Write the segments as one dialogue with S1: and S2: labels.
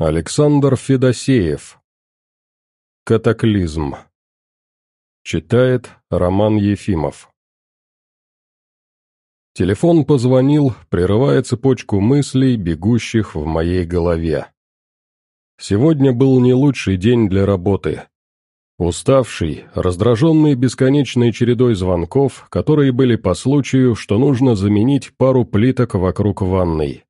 S1: Александр Федосеев. Катаклизм. Читает Роман Ефимов. Телефон позвонил, прерывая цепочку мыслей, бегущих в моей голове. Сегодня был не лучший день для работы. Уставший, раздраженный бесконечной чередой звонков, которые были по случаю, что нужно заменить пару плиток вокруг ванной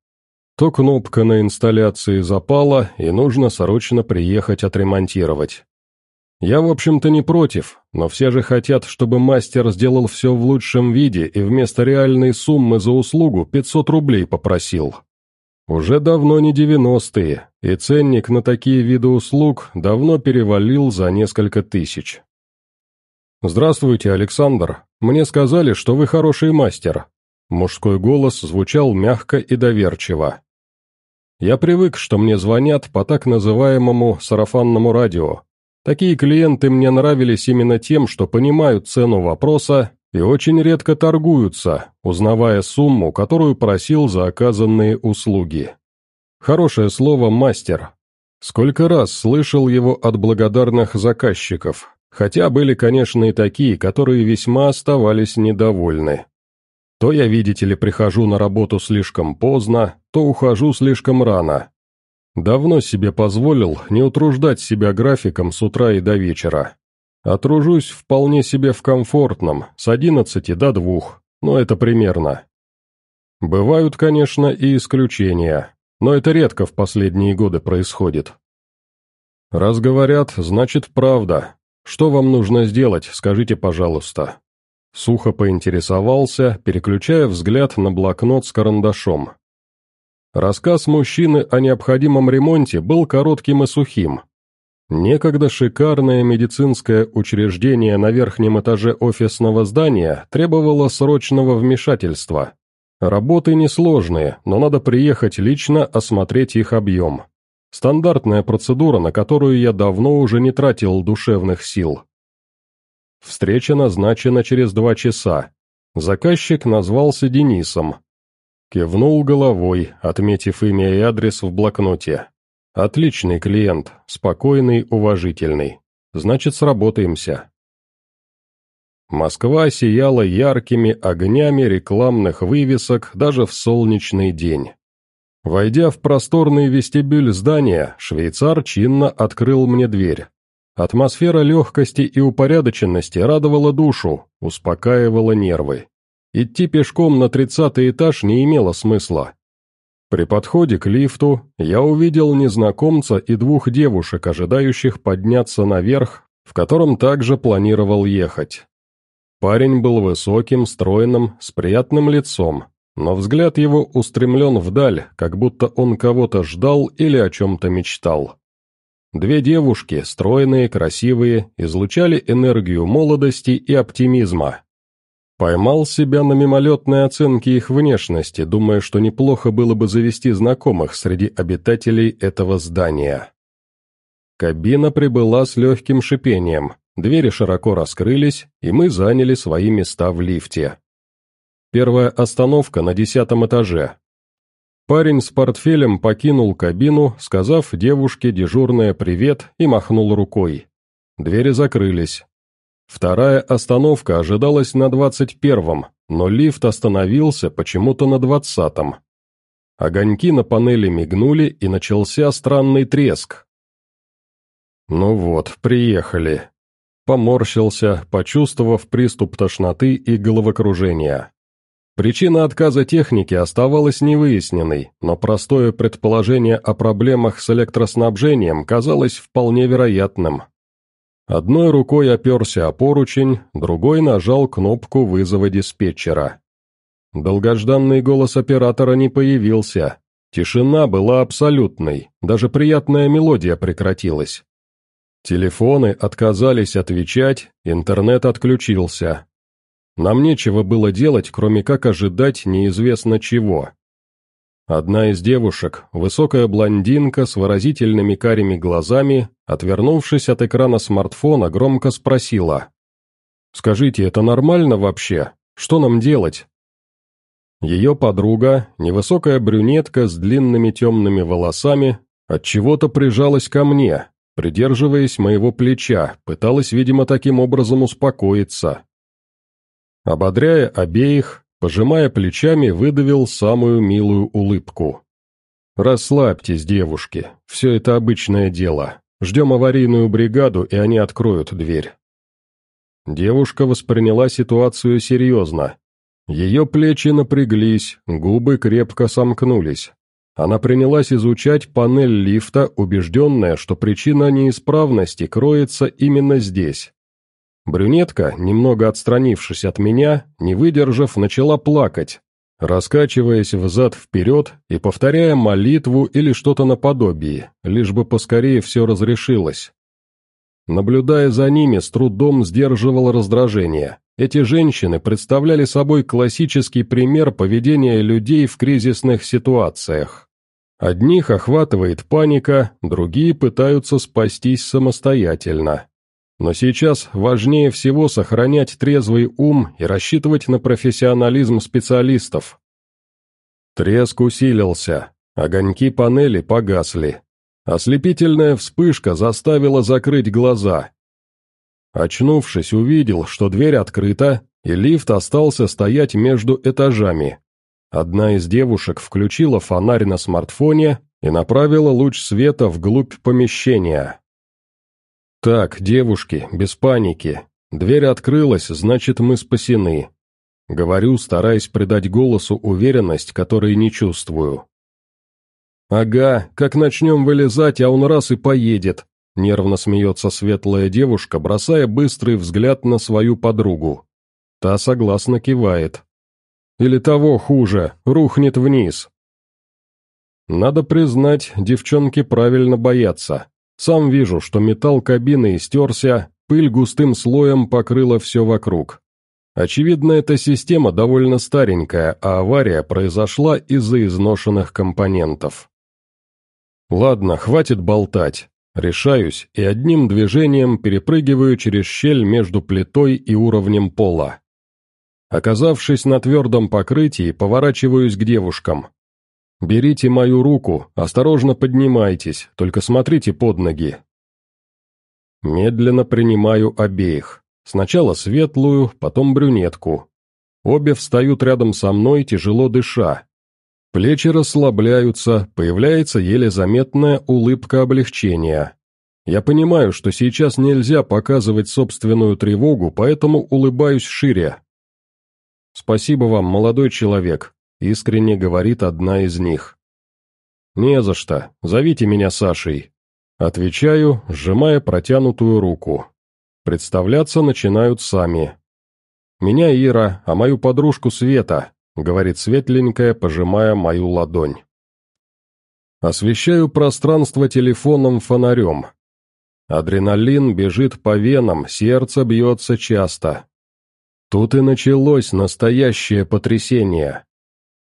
S1: то кнопка на инсталляции запала, и нужно срочно приехать отремонтировать. Я, в общем-то, не против, но все же хотят, чтобы мастер сделал все в лучшем виде и вместо реальной суммы за услугу 500 рублей попросил. Уже давно не девяностые, и ценник на такие виды услуг давно перевалил за несколько тысяч. «Здравствуйте, Александр. Мне сказали, что вы хороший мастер». Мужской голос звучал мягко и доверчиво. Я привык, что мне звонят по так называемому сарафанному радио. Такие клиенты мне нравились именно тем, что понимают цену вопроса и очень редко торгуются, узнавая сумму, которую просил за оказанные услуги. Хорошее слово «мастер». Сколько раз слышал его от благодарных заказчиков, хотя были, конечно, и такие, которые весьма оставались недовольны. То я, видите ли, прихожу на работу слишком поздно, то ухожу слишком рано. Давно себе позволил не утруждать себя графиком с утра и до вечера. Отружусь вполне себе в комфортном, с одиннадцати до двух, но это примерно. Бывают, конечно, и исключения, но это редко в последние годы происходит. Раз говорят, значит правда. Что вам нужно сделать, скажите, пожалуйста. Сухо поинтересовался, переключая взгляд на блокнот с карандашом. Рассказ мужчины о необходимом ремонте был коротким и сухим. Некогда шикарное медицинское учреждение на верхнем этаже офисного здания требовало срочного вмешательства. Работы несложные, но надо приехать лично осмотреть их объем. Стандартная процедура, на которую я давно уже не тратил душевных сил. Встреча назначена через два часа. Заказчик назвался Денисом. Кивнул головой, отметив имя и адрес в блокноте. Отличный клиент, спокойный, уважительный. Значит, сработаемся. Москва сияла яркими огнями рекламных вывесок даже в солнечный день. Войдя в просторный вестибюль здания, швейцар чинно открыл мне дверь. Атмосфера легкости и упорядоченности радовала душу, успокаивала нервы. Идти пешком на тридцатый этаж не имело смысла. При подходе к лифту я увидел незнакомца и двух девушек, ожидающих подняться наверх, в котором также планировал ехать. Парень был высоким, стройным, с приятным лицом, но взгляд его устремлен вдаль, как будто он кого-то ждал или о чем-то мечтал. Две девушки, стройные, красивые, излучали энергию молодости и оптимизма. Поймал себя на мимолетной оценке их внешности, думая, что неплохо было бы завести знакомых среди обитателей этого здания. Кабина прибыла с легким шипением, двери широко раскрылись, и мы заняли свои места в лифте. Первая остановка на десятом этаже, Парень с портфелем покинул кабину, сказав девушке дежурное «привет» и махнул рукой. Двери закрылись. Вторая остановка ожидалась на двадцать первом, но лифт остановился почему-то на двадцатом. Огоньки на панели мигнули, и начался странный треск. «Ну вот, приехали», поморщился, почувствовав приступ тошноты и головокружения. Причина отказа техники оставалась невыясненной, но простое предположение о проблемах с электроснабжением казалось вполне вероятным. Одной рукой оперся о поручень, другой нажал кнопку вызова диспетчера. Долгожданный голос оператора не появился. Тишина была абсолютной, даже приятная мелодия прекратилась. Телефоны отказались отвечать, интернет отключился, нам нечего было делать, кроме как ожидать неизвестно чего. Одна из девушек, высокая блондинка с выразительными карими глазами, отвернувшись от экрана смартфона, громко спросила. «Скажите, это нормально вообще? Что нам делать?» Ее подруга, невысокая брюнетка с длинными темными волосами, Отчего-то прижалась ко мне, придерживаясь моего плеча, пыталась, видимо, таким образом успокоиться. Ободряя обеих, пожимая плечами, выдавил самую милую улыбку. «Расслабьтесь, девушки, все это обычное дело. Ждем аварийную бригаду, и они откроют дверь». Девушка восприняла ситуацию серьезно. Ее плечи напряглись, губы крепко сомкнулись. Она принялась изучать панель лифта, убежденная, что причина неисправности кроется именно здесь. Брюнетка, немного отстранившись от меня, не выдержав, начала плакать, раскачиваясь взад-вперед и повторяя молитву или что-то наподобие, лишь бы поскорее все разрешилось. Наблюдая за ними, с трудом сдерживал раздражение. Эти женщины представляли собой классический пример поведения людей в кризисных ситуациях. Одних охватывает паника, другие пытаются спастись самостоятельно. Но сейчас важнее всего сохранять трезвый ум и рассчитывать на профессионализм специалистов. Треск усилился, огоньки панели погасли. Ослепительная вспышка заставила закрыть глаза. Очнувшись, увидел, что дверь открыта, и лифт остался стоять между этажами. Одна из девушек включила фонарь на смартфоне и направила луч света вглубь помещения. «Так, девушки, без паники. Дверь открылась, значит, мы спасены». Говорю, стараясь придать голосу уверенность, которой не чувствую. «Ага, как начнем вылезать, а он раз и поедет», — нервно смеется светлая девушка, бросая быстрый взгляд на свою подругу. Та согласно кивает. «Или того хуже, рухнет вниз». Надо признать, девчонки правильно боятся. Сам вижу, что металл кабины истерся, пыль густым слоем покрыла все вокруг. Очевидно, эта система довольно старенькая, а авария произошла из-за изношенных компонентов. Ладно, хватит болтать. Решаюсь и одним движением перепрыгиваю через щель между плитой и уровнем пола. Оказавшись на твердом покрытии, поворачиваюсь к девушкам. «Берите мою руку, осторожно поднимайтесь, только смотрите под ноги». Медленно принимаю обеих. Сначала светлую, потом брюнетку. Обе встают рядом со мной, тяжело дыша. Плечи расслабляются, появляется еле заметная улыбка облегчения. Я понимаю, что сейчас нельзя показывать собственную тревогу, поэтому улыбаюсь шире. «Спасибо вам, молодой человек», — искренне говорит одна из них. «Не за что. Зовите меня Сашей». Отвечаю, сжимая протянутую руку. Представляться начинают сами. «Меня Ира, а мою подружку Света», — говорит светленькая, пожимая мою ладонь. Освещаю пространство телефоном-фонарем. Адреналин бежит по венам, сердце бьется часто. Тут и началось настоящее потрясение.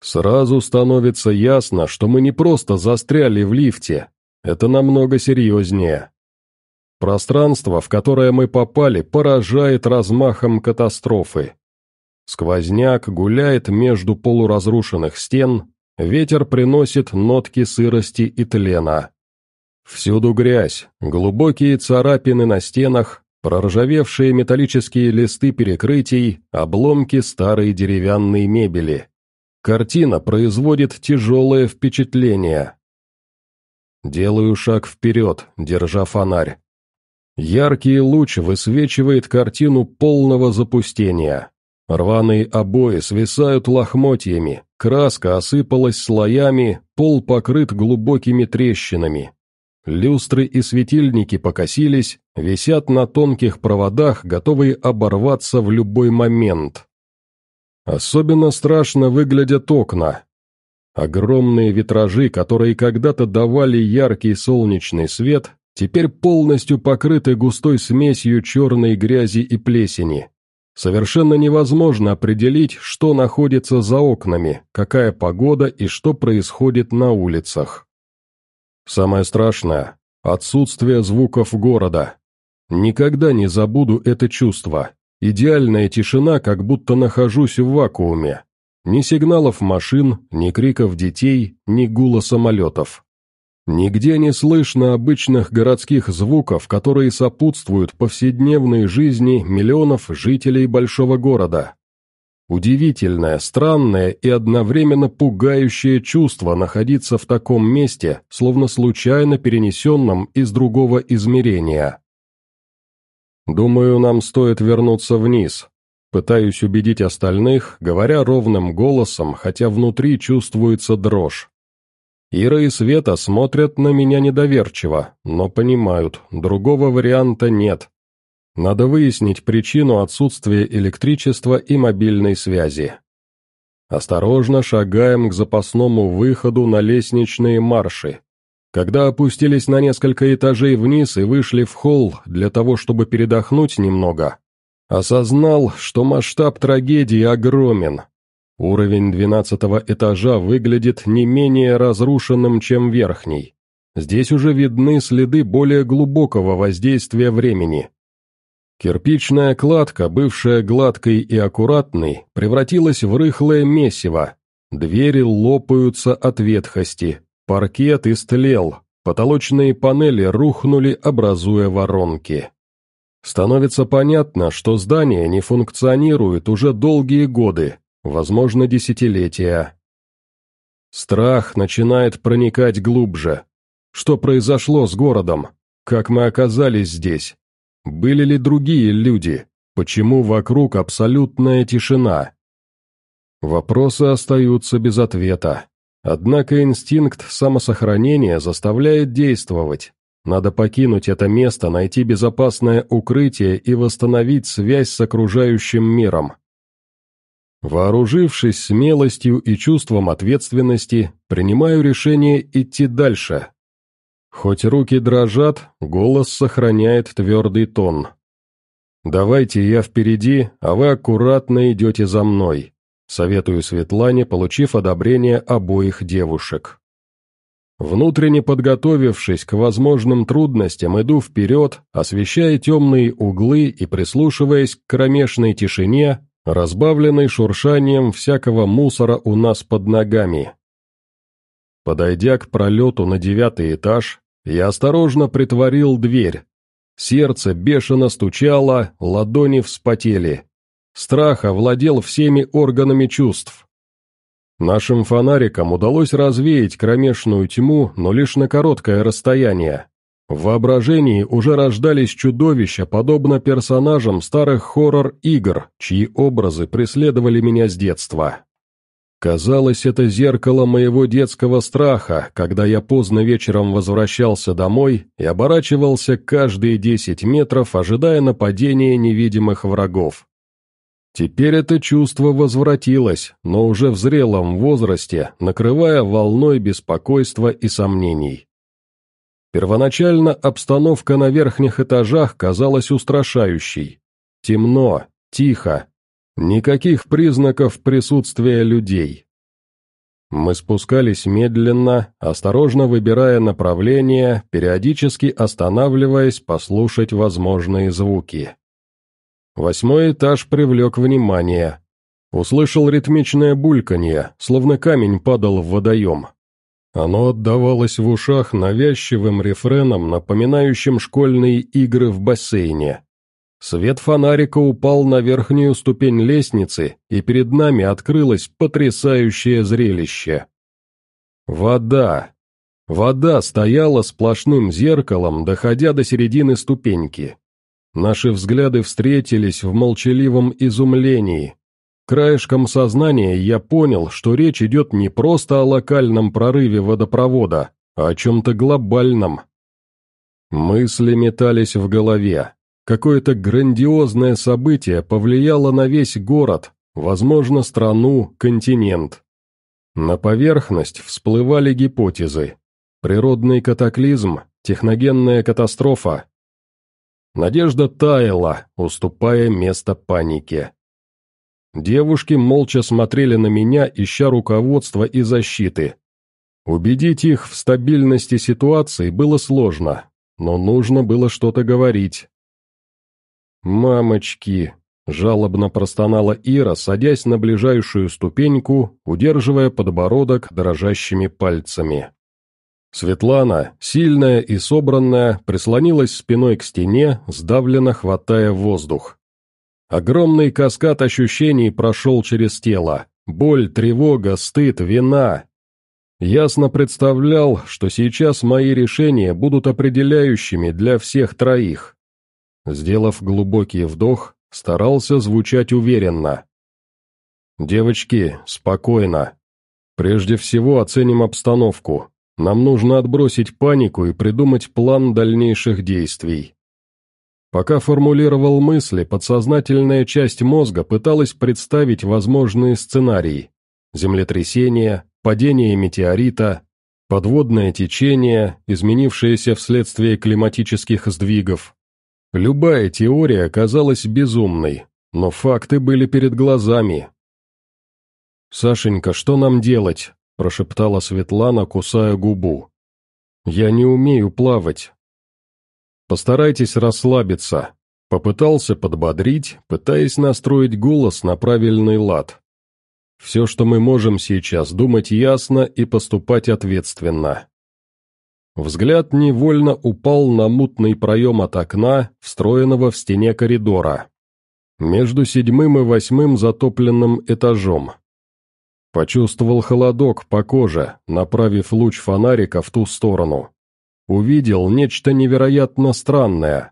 S1: Сразу становится ясно, что мы не просто застряли в лифте, это намного серьезнее. Пространство, в которое мы попали, поражает размахом катастрофы. Сквозняк гуляет между полуразрушенных стен, ветер приносит нотки сырости и тлена. Всюду грязь, глубокие царапины на стенах, проржавевшие металлические листы перекрытий, обломки старой деревянной мебели. Картина производит тяжелое впечатление. Делаю шаг вперед, держа фонарь. Яркий луч высвечивает картину полного запустения. Рваные обои свисают лохмотьями, краска осыпалась слоями, пол покрыт глубокими трещинами. Люстры и светильники покосились, висят на тонких проводах, готовые оборваться в любой момент. Особенно страшно выглядят окна. Огромные витражи, которые когда-то давали яркий солнечный свет, теперь полностью покрыты густой смесью черной грязи и плесени. Совершенно невозможно определить, что находится за окнами, какая погода и что происходит на улицах. Самое страшное – отсутствие звуков города. Никогда не забуду это чувство. Идеальная тишина, как будто нахожусь в вакууме. Ни сигналов машин, ни криков детей, ни гула самолетов. Нигде не слышно обычных городских звуков, которые сопутствуют повседневной жизни миллионов жителей большого города. Удивительное, странное и одновременно пугающее чувство находиться в таком месте, словно случайно перенесенном из другого измерения. «Думаю, нам стоит вернуться вниз», Пытаюсь убедить остальных, говоря ровным голосом, хотя внутри чувствуется дрожь. Ира и Света смотрят на меня недоверчиво, но понимают, другого варианта нет. Надо выяснить причину отсутствия электричества и мобильной связи. Осторожно шагаем к запасному выходу на лестничные марши. Когда опустились на несколько этажей вниз и вышли в холл для того, чтобы передохнуть немного, осознал, что масштаб трагедии огромен, Уровень двенадцатого этажа выглядит не менее разрушенным, чем верхний. Здесь уже видны следы более глубокого воздействия времени. Кирпичная кладка, бывшая гладкой и аккуратной, превратилась в рыхлое месиво. Двери лопаются от ветхости, паркет истлел, потолочные панели рухнули, образуя воронки. Становится понятно, что здание не функционирует уже долгие годы, возможно, десятилетия. Страх начинает проникать глубже. Что произошло с городом? Как мы оказались здесь? Были ли другие люди? Почему вокруг абсолютная тишина? Вопросы остаются без ответа. Однако инстинкт самосохранения заставляет действовать. Надо покинуть это место, найти безопасное укрытие и восстановить связь с окружающим миром. Вооружившись смелостью и чувством ответственности, принимаю решение идти дальше. Хоть руки дрожат, голос сохраняет твердый тон. «Давайте я впереди, а вы аккуратно идете за мной», советую Светлане, получив одобрение обоих девушек. Внутренне подготовившись к возможным трудностям, иду вперед, освещая темные углы и прислушиваясь к кромешной тишине, разбавленный шуршанием всякого мусора у нас под ногами. Подойдя к пролету на девятый этаж, я осторожно притворил дверь. Сердце бешено стучало, ладони вспотели. Страх овладел всеми органами чувств. Нашим фонарикам удалось развеять кромешную тьму, но лишь на короткое расстояние. В воображении уже рождались чудовища, подобно персонажам старых хоррор-игр, чьи образы преследовали меня с детства. Казалось, это зеркало моего детского страха, когда я поздно вечером возвращался домой и оборачивался каждые десять метров, ожидая нападения невидимых врагов. Теперь это чувство возвратилось, но уже в зрелом возрасте, накрывая волной беспокойства и сомнений. Первоначально обстановка на верхних этажах казалась устрашающей. Темно, тихо, никаких признаков присутствия людей. Мы спускались медленно, осторожно выбирая направление, периодически останавливаясь послушать возможные звуки. Восьмой этаж привлек внимание. Услышал ритмичное бульканье, словно камень падал в водоем. Оно отдавалось в ушах навязчивым рефреном, напоминающим школьные игры в бассейне. Свет фонарика упал на верхнюю ступень лестницы, и перед нами открылось потрясающее зрелище. Вода. Вода стояла сплошным зеркалом, доходя до середины ступеньки. Наши взгляды встретились в молчаливом изумлении, Краешком сознания я понял, что речь идет не просто о локальном прорыве водопровода, а о чем-то глобальном. Мысли метались в голове. Какое-то грандиозное событие повлияло на весь город, возможно, страну, континент. На поверхность всплывали гипотезы. Природный катаклизм, техногенная катастрофа. Надежда таяла, уступая место панике. Девушки молча смотрели на меня, ища руководства и защиты. Убедить их в стабильности ситуации было сложно, но нужно было что-то говорить. «Мамочки!» — жалобно простонала Ира, садясь на ближайшую ступеньку, удерживая подбородок дрожащими пальцами. Светлана, сильная и собранная, прислонилась спиной к стене, сдавленно хватая воздух. Огромный каскад ощущений прошел через тело. Боль, тревога, стыд, вина. Ясно представлял, что сейчас мои решения будут определяющими для всех троих. Сделав глубокий вдох, старался звучать уверенно. «Девочки, спокойно. Прежде всего оценим обстановку. Нам нужно отбросить панику и придумать план дальнейших действий. Пока формулировал мысли, подсознательная часть мозга пыталась представить возможные сценарии. Землетрясение, падение метеорита, подводное течение, изменившееся вследствие климатических сдвигов. Любая теория казалась безумной, но факты были перед глазами. «Сашенька, что нам делать?» – прошептала Светлана, кусая губу. «Я не умею плавать». «Постарайтесь расслабиться», – попытался подбодрить, пытаясь настроить голос на правильный лад. «Все, что мы можем сейчас, думать ясно и поступать ответственно». Взгляд невольно упал на мутный проем от окна, встроенного в стене коридора. Между седьмым и восьмым затопленным этажом. Почувствовал холодок по коже, направив луч фонарика в ту сторону. Увидел нечто невероятно странное.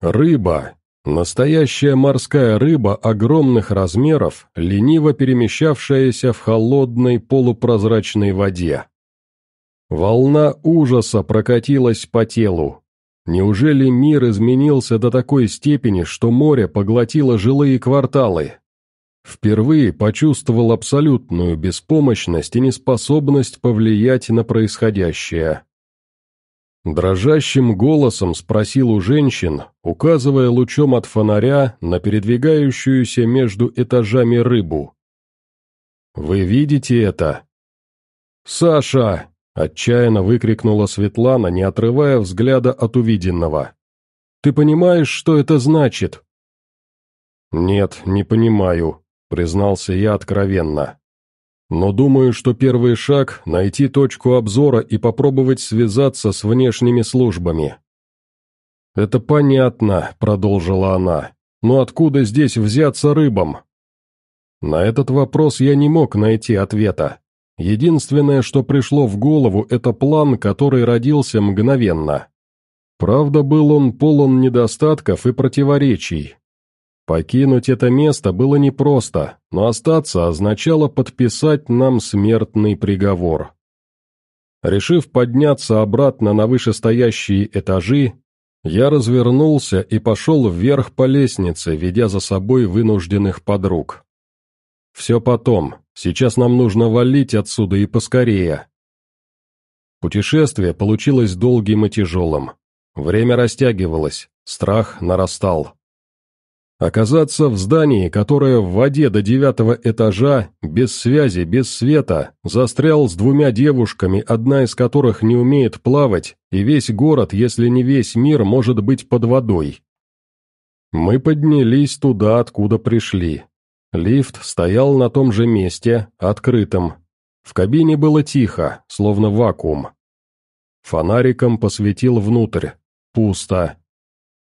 S1: Рыба, настоящая морская рыба огромных размеров, лениво перемещавшаяся в холодной полупрозрачной воде. Волна ужаса прокатилась по телу. Неужели мир изменился до такой степени, что море поглотило жилые кварталы? Впервые почувствовал абсолютную беспомощность и неспособность повлиять на происходящее. Дрожащим голосом спросил у женщин, указывая лучом от фонаря на передвигающуюся между этажами рыбу. «Вы видите это?» «Саша!» — отчаянно выкрикнула Светлана, не отрывая взгляда от увиденного. «Ты понимаешь, что это значит?» «Нет, не понимаю», признался я откровенно. Но думаю, что первый шаг – найти точку обзора и попробовать связаться с внешними службами. «Это понятно», – продолжила она. «Но откуда здесь взяться рыбам?» На этот вопрос я не мог найти ответа. Единственное, что пришло в голову, это план, который родился мгновенно. Правда, был он полон недостатков и противоречий, Покинуть это место было непросто, но остаться означало подписать нам смертный приговор. Решив подняться обратно на вышестоящие этажи, я развернулся и пошел вверх по лестнице, ведя за собой вынужденных подруг. «Все потом, сейчас нам нужно валить отсюда и поскорее». Путешествие получилось долгим и тяжелым. Время растягивалось, страх нарастал. Оказаться в здании, которое в воде до девятого этажа, без связи, без света, застрял с двумя девушками, одна из которых не умеет плавать, и весь город, если не весь мир, может быть под водой. Мы поднялись туда, откуда пришли. Лифт стоял на том же месте, открытым. В кабине было тихо, словно вакуум. Фонариком посветил внутрь. Пусто.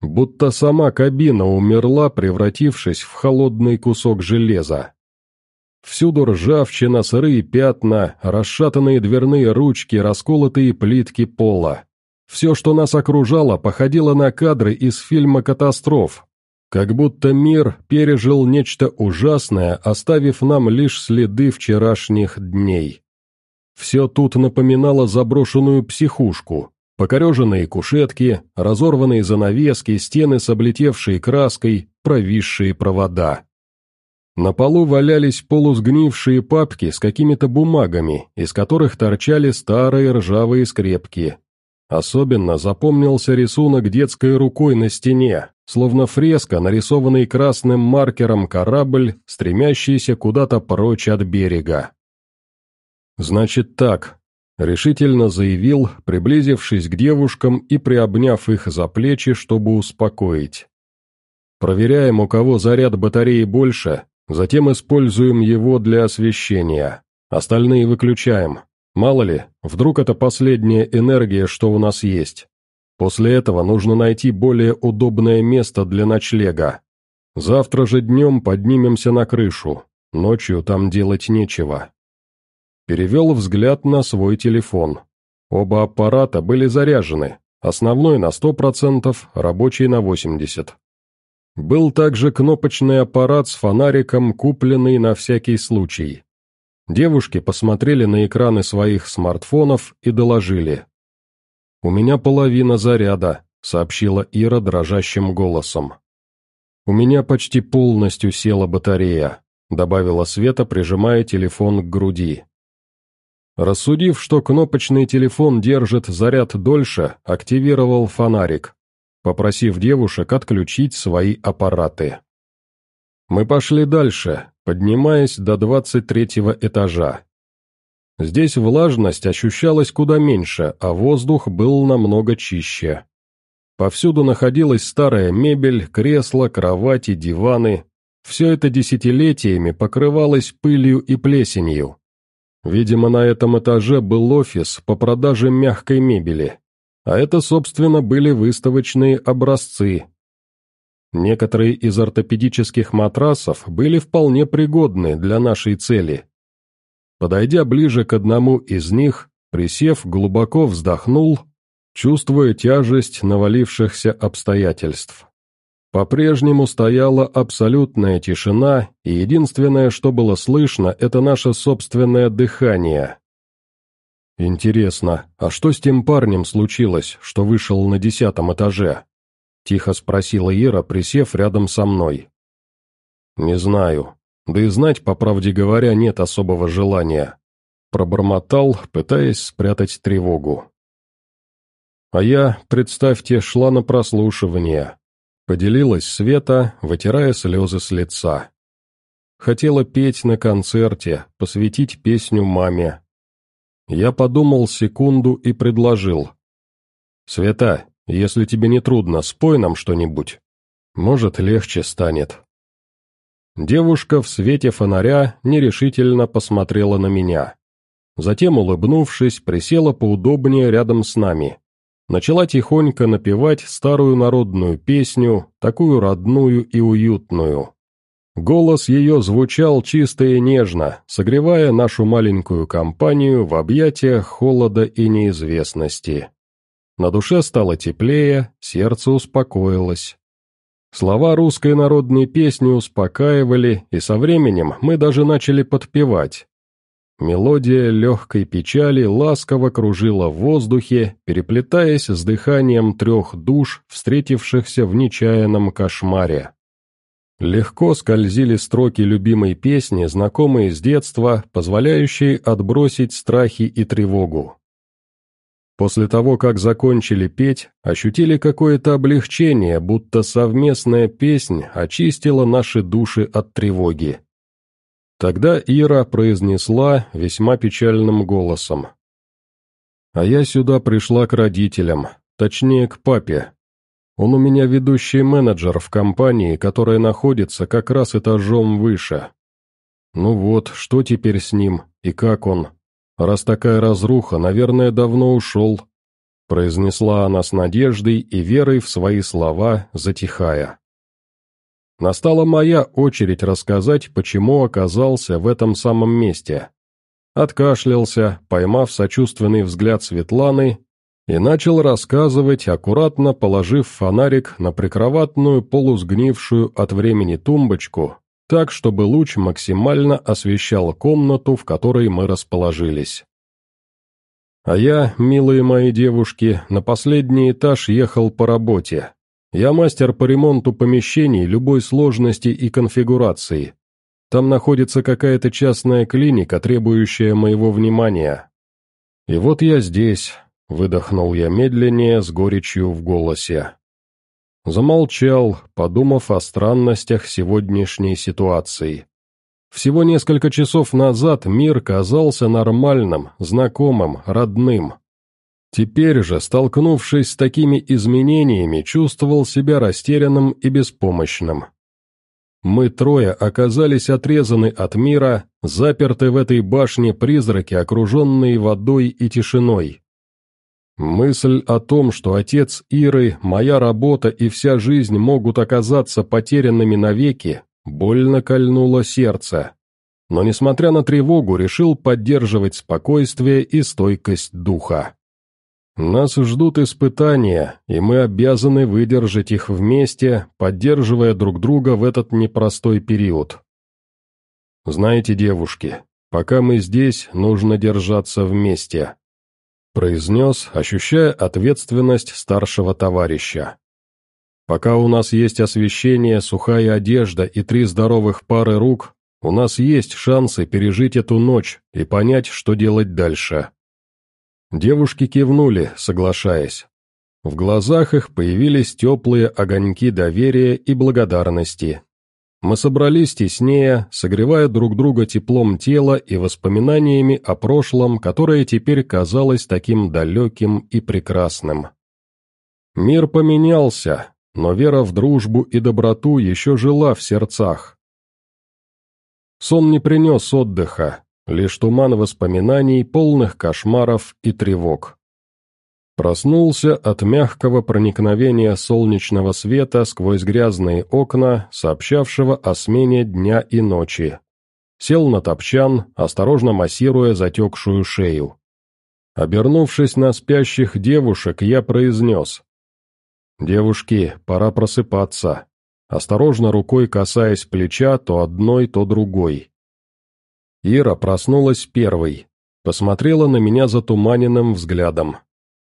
S1: Будто сама кабина умерла, превратившись в холодный кусок железа. Всюду ржавчина, сырые пятна, расшатанные дверные ручки, расколотые плитки пола. Все, что нас окружало, походило на кадры из фильма «Катастроф». Как будто мир пережил нечто ужасное, оставив нам лишь следы вчерашних дней. Все тут напоминало заброшенную психушку, Покореженные кушетки, разорванные занавески, стены с облетевшей краской, провисшие провода. На полу валялись полусгнившие папки с какими-то бумагами, из которых торчали старые ржавые скрепки. Особенно запомнился рисунок детской рукой на стене, словно фреска, нарисованный красным маркером корабль, стремящийся куда-то прочь от берега. «Значит так», решительно заявил, приблизившись к девушкам и приобняв их за плечи, чтобы успокоить. «Проверяем, у кого заряд батареи больше, затем используем его для освещения. Остальные выключаем. Мало ли, вдруг это последняя энергия, что у нас есть. После этого нужно найти более удобное место для ночлега. Завтра же днем поднимемся на крышу, ночью там делать нечего. Перевел взгляд на свой телефон. Оба аппарата были заряжены, основной на 100%, рабочий на 80%. Был также кнопочный аппарат с фонариком, купленный на всякий случай. Девушки посмотрели на экраны своих смартфонов и доложили. «У меня половина заряда», — сообщила Ира дрожащим голосом. «У меня почти полностью села батарея», — добавила Света, прижимая телефон к груди. Рассудив, что кнопочный телефон держит заряд дольше, активировал фонарик, попросив девушек отключить свои аппараты. Мы пошли дальше, поднимаясь до двадцать третьего этажа. Здесь влажность ощущалась куда меньше, а воздух был намного чище. Повсюду находилась старая мебель, кресла, кровати, диваны. Все это десятилетиями покрывалось пылью и плесенью. Видимо, на этом этаже был офис по продаже мягкой мебели. А это, собственно, были выставочные образцы. Некоторые из ортопедических матрасов были вполне пригодны для нашей цели. Подойдя ближе к одному из них, присев, глубоко вздохнул, чувствуя тяжесть навалившихся обстоятельств. По-прежнему стояла абсолютная тишина, и единственное, что было слышно, это наше собственное дыхание. «Интересно, а что с тем парнем случилось, что вышел на десятом этаже?» — тихо спросила Ира, присев рядом со мной. «Не знаю. Да и знать, по правде говоря, нет особого желания». Пробормотал, пытаясь спрятать тревогу. А я, представьте, шла на прослушивание, Поделилась Света, вытирая слезы с лица. Хотела петь на концерте, посвятить песню маме. Я подумал секунду и предложил. «Света, если тебе не трудно, спой нам что-нибудь. Может, легче станет». Девушка в свете фонаря нерешительно посмотрела на меня. Затем, улыбнувшись, присела поудобнее рядом с нами начала тихонько напевать старую народную песню, такую родную и уютную. Голос ее звучал чисто и нежно, согревая нашу маленькую компанию в объятиях холода и неизвестности. На душе стало теплее, сердце успокоилось. Слова русской народной песни успокаивали, и со временем мы даже начали подпевать, Мелодия легкой печали ласково кружила в воздухе, переплетаясь с дыханием трех душ, встретившихся в нечаянном кошмаре. Легко скользили строки любимой песни, знакомые с детства, позволяющие отбросить страхи и тревогу. После того, как закончили петь, ощутили какое-то облегчение, будто совместная песнь очистила наши души от тревоги. Тогда Ира произнесла весьма печальным голосом. «А я сюда пришла к родителям, точнее к папе. Он у меня ведущий менеджер в компании, которая находится как раз этажом выше. Ну вот, что теперь с ним и как он? Раз такая разруха, наверное, давно ушел», произнесла она с надеждой и верой в свои слова, затихая. Настала моя очередь рассказать, почему оказался в этом самом месте. Откашлялся, поймав сочувственный взгляд Светланы, и начал рассказывать, аккуратно положив фонарик на прикроватную полусгнившую от времени тумбочку, так, чтобы луч максимально освещал комнату, в которой мы расположились. А я, милые мои девушки, на последний этаж ехал по работе, я мастер по ремонту помещений любой сложности и конфигурации. Там находится какая-то частная клиника, требующая моего внимания. И вот я здесь, выдохнул я медленнее, с горечью в голосе. Замолчал, подумав о странностях сегодняшней ситуации. Всего несколько часов назад мир казался нормальным, знакомым, родным. Теперь же, столкнувшись с такими изменениями, чувствовал себя растерянным и беспомощным. Мы трое оказались отрезаны от мира, заперты в этой башне призраки, окруженные водой и тишиной. Мысль о том, что отец Иры, моя работа и вся жизнь могут оказаться потерянными навеки, больно кольнула сердце. Но, несмотря на тревогу, решил поддерживать спокойствие и стойкость духа. Нас ждут испытания, и мы обязаны выдержать их вместе, поддерживая друг друга в этот непростой период. Знаете, девушки, пока мы здесь, нужно держаться вместе», — произнес, ощущая ответственность старшего товарища. «Пока у нас есть освещение, сухая одежда и три здоровых пары рук, у нас есть шансы пережить эту ночь и понять, что делать дальше». Девушки кивнули, соглашаясь. В глазах их появились теплые огоньки доверия и благодарности. Мы собрались теснее, согревая друг друга теплом тела и воспоминаниями о прошлом, которое теперь казалось таким далеким и прекрасным. Мир поменялся, но вера в дружбу и доброту еще жила в сердцах. Сон не принес отдыха, лишь туман воспоминаний, полных кошмаров и тревог. Проснулся от мягкого проникновения солнечного света сквозь грязные окна, сообщавшего о смене дня и ночи. Сел на топчан, осторожно массируя затекшую шею. Обернувшись на спящих девушек, я произнес. «Девушки, пора просыпаться», осторожно рукой касаясь плеча то одной, то другой. Ира проснулась первой, посмотрела на меня затуманенным взглядом.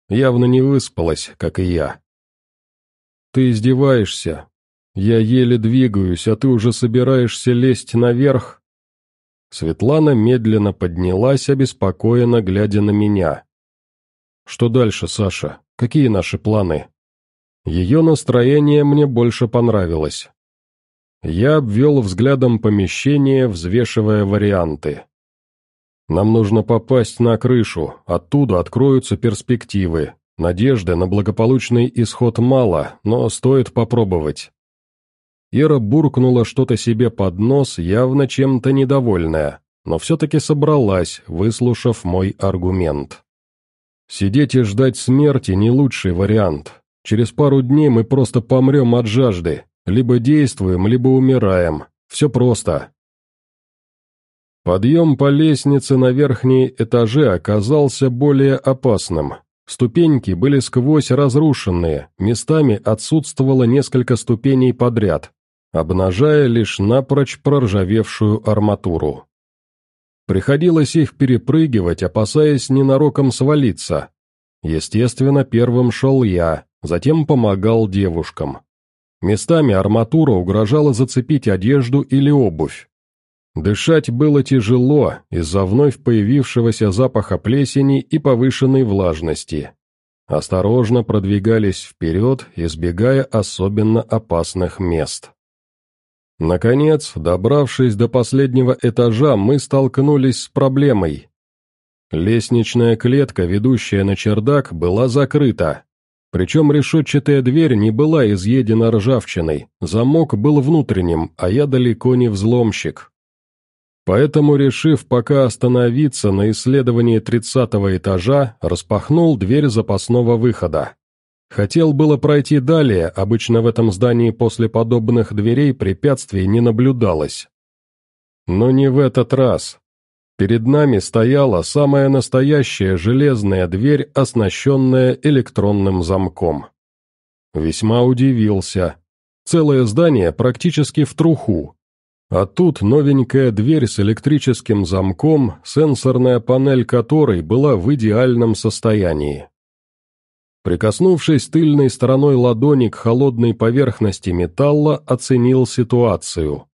S1: Явно не выспалась, как и я. «Ты издеваешься? Я еле двигаюсь, а ты уже собираешься лезть наверх?» Светлана медленно поднялась, обеспокоенно глядя на меня. «Что дальше, Саша? Какие наши планы?» Ее настроение мне больше понравилось. Я обвел взглядом помещение, взвешивая варианты. Нам нужно попасть на крышу, оттуда откроются перспективы. Надежды на благополучный исход мало, но стоит попробовать. Ира буркнула что-то себе под нос, явно чем-то недовольная, но все-таки собралась, выслушав мой аргумент. Сидеть и ждать смерти не лучший вариант. Через пару дней мы просто помрем от жажды, либо действуем, либо умираем. Все просто. Подъем по лестнице на верхние этажи оказался более опасным. Ступеньки были сквозь разрушенные, местами отсутствовало несколько ступеней подряд, обнажая лишь напрочь проржавевшую арматуру. Приходилось их перепрыгивать, опасаясь ненароком свалиться. Естественно, первым шел я, затем помогал девушкам. Местами арматура угрожала зацепить одежду или обувь. Дышать было тяжело из-за вновь появившегося запаха плесени и повышенной влажности. Осторожно продвигались вперед, избегая особенно опасных мест. Наконец, добравшись до последнего этажа, мы столкнулись с проблемой. Лестничная клетка, ведущая на чердак, была закрыта, причем решетчатая дверь не была изъедена ржавчиной, замок был внутренним, а я далеко не взломщик. Поэтому, решив пока остановиться на исследовании тридцатого этажа, распахнул дверь запасного выхода. Хотел было пройти далее, обычно в этом здании после подобных дверей препятствий не наблюдалось. Но не в этот раз. Перед нами стояла самая настоящая железная дверь, оснащенная электронным замком. Весьма удивился. Целое здание практически в труху. А тут новенькая дверь с электрическим замком, сенсорная панель которой была в идеальном состоянии. Прикоснувшись тыльной стороной ладони к холодной поверхности металла, оценил ситуацию.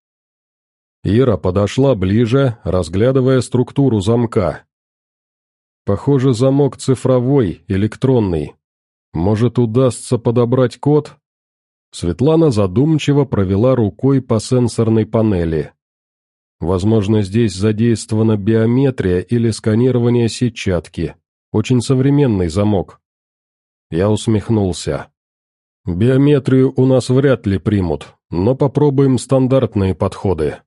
S1: Ира подошла ближе, разглядывая структуру замка. Похоже, замок цифровой, электронный. Может, удастся подобрать код? Светлана задумчиво провела рукой по сенсорной панели. Возможно, здесь задействована биометрия или сканирование сетчатки. Очень современный замок. Я усмехнулся. Биометрию у нас вряд ли примут, но попробуем стандартные подходы.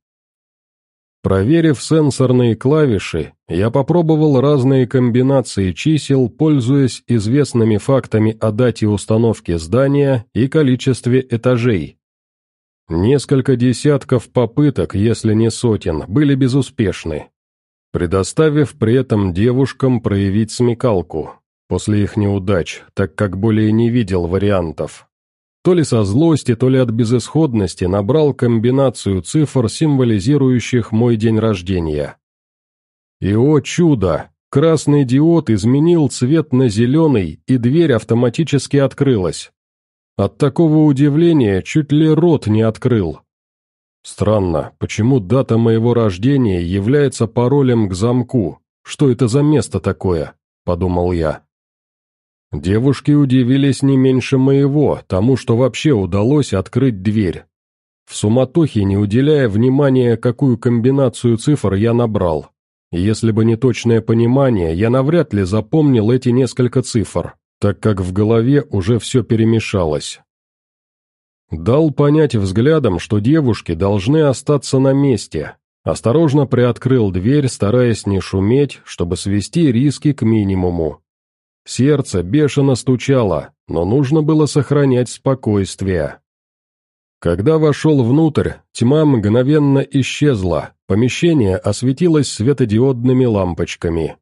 S1: Проверив сенсорные клавиши, я попробовал разные комбинации чисел, пользуясь известными фактами о дате установки здания и количестве этажей. Несколько десятков попыток, если не сотен, были безуспешны, предоставив при этом девушкам проявить смекалку, после их неудач, так как более не видел вариантов. То ли со злости, то ли от безысходности набрал комбинацию цифр, символизирующих мой день рождения. И, о чудо, красный диод изменил цвет на зеленый, и дверь автоматически открылась. От такого удивления чуть ли рот не открыл. Странно, почему дата моего рождения является паролем к замку? Что это за место такое? Подумал я. Девушки удивились не меньше моего, тому, что вообще удалось открыть дверь. В суматохе, не уделяя внимания, какую комбинацию цифр я набрал. Если бы не точное понимание, я навряд ли запомнил эти несколько цифр, так как в голове уже все перемешалось. Дал понять взглядом, что девушки должны остаться на месте. Осторожно приоткрыл дверь, стараясь не шуметь, чтобы свести риски к минимуму. Сердце бешено стучало, но нужно было сохранять спокойствие. Когда вошел внутрь, тьма мгновенно исчезла, помещение осветилось светодиодными лампочками.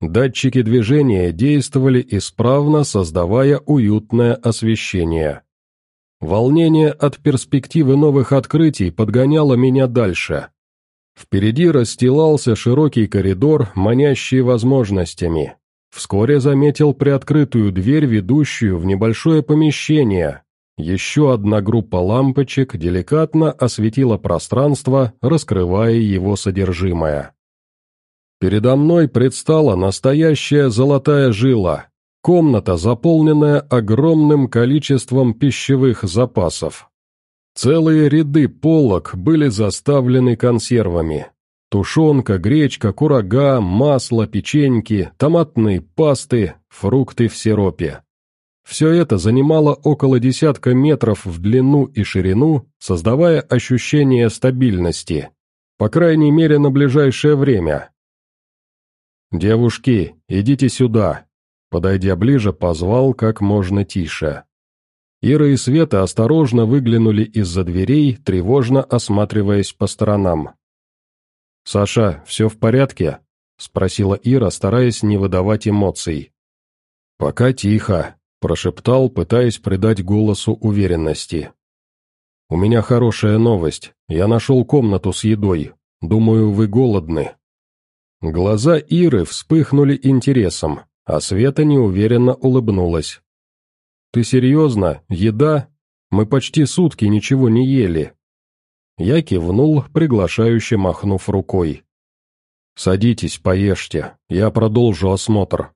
S1: Датчики движения действовали исправно, создавая уютное освещение. Волнение от перспективы новых открытий подгоняло меня дальше. Впереди расстилался широкий коридор, манящий возможностями. Вскоре заметил приоткрытую дверь, ведущую в небольшое помещение. Еще одна группа лампочек деликатно осветила пространство, раскрывая его содержимое. Передо мной предстала настоящая золотая жила, комната, заполненная огромным количеством пищевых запасов. Целые ряды полок были заставлены консервами, Тушенка, гречка, курага, масло, печеньки, томатные пасты, фрукты в сиропе. Все это занимало около десятка метров в длину и ширину, создавая ощущение стабильности. По крайней мере, на ближайшее время. «Девушки, идите сюда», подойдя ближе, позвал как можно тише. Ира и Света осторожно выглянули из-за дверей, тревожно осматриваясь по сторонам. «Саша, все в порядке?» — спросила Ира, стараясь не выдавать эмоций. «Пока тихо», — прошептал, пытаясь придать голосу уверенности. «У меня хорошая новость. Я нашел комнату с едой. Думаю, вы голодны». Глаза Иры вспыхнули интересом, а Света неуверенно улыбнулась. «Ты серьезно? Еда? Мы почти сутки ничего не ели». Я кивнул, приглашающе махнув рукой. «Садитесь, поешьте, я продолжу осмотр».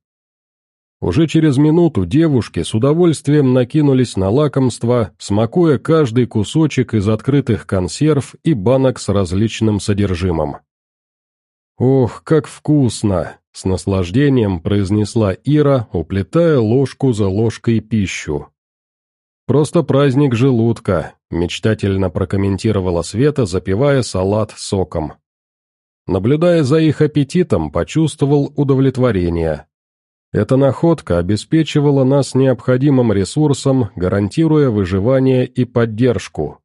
S1: Уже через минуту девушки с удовольствием накинулись на лакомство, смакуя каждый кусочек из открытых консерв и банок с различным содержимым. «Ох, как вкусно!» — с наслаждением произнесла Ира, уплетая ложку за ложкой пищу. «Просто праздник желудка», — мечтательно прокомментировала Света, запивая салат соком. Наблюдая за их аппетитом, почувствовал удовлетворение. Эта находка обеспечивала нас необходимым ресурсом, гарантируя выживание и поддержку.